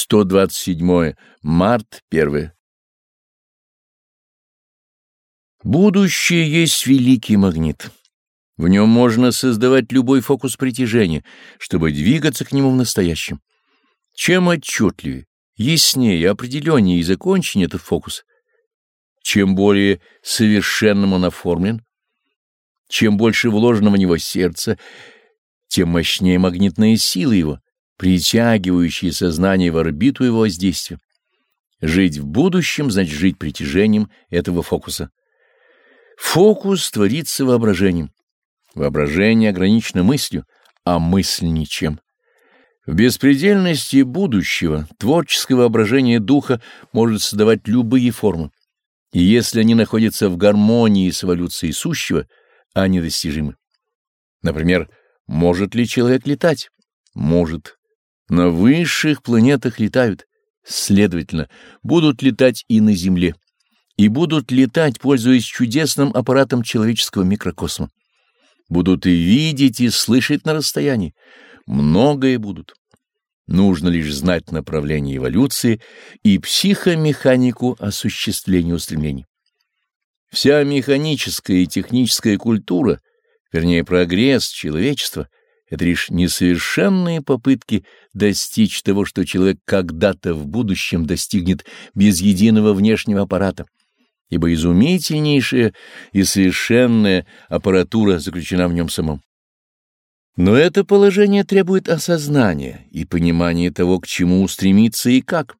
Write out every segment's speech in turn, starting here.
127 март 1 Будущее есть великий магнит. В нем можно создавать любой фокус притяжения, чтобы двигаться к нему в настоящем. Чем отчетливее, яснее, определеннее и закончен этот фокус, чем более совершенным он оформлен, чем больше вложено в него сердце, тем мощнее магнитная сила его, притягивающая сознание в орбиту его воздействия. Жить в будущем значит жить притяжением этого фокуса. Фокус творится воображением. Воображение ограничено мыслью, а мысль ничем. В беспредельности будущего творческое воображение духа может создавать любые формы. И если они находятся в гармонии с эволюцией сущего, они достижимы. Например, может ли человек летать? Может. На высших планетах летают. Следовательно, будут летать и на Земле и будут летать, пользуясь чудесным аппаратом человеческого микрокосма. Будут и видеть, и слышать на расстоянии. Многое будут. Нужно лишь знать направление эволюции и психомеханику осуществления устремлений. Вся механическая и техническая культура, вернее прогресс человечества, это лишь несовершенные попытки достичь того, что человек когда-то в будущем достигнет без единого внешнего аппарата ибо изумительнейшая и совершенная аппаратура заключена в нем самом. Но это положение требует осознания и понимания того, к чему устремиться и как.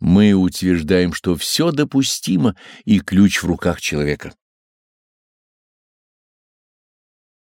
Мы утверждаем, что все допустимо и ключ в руках человека.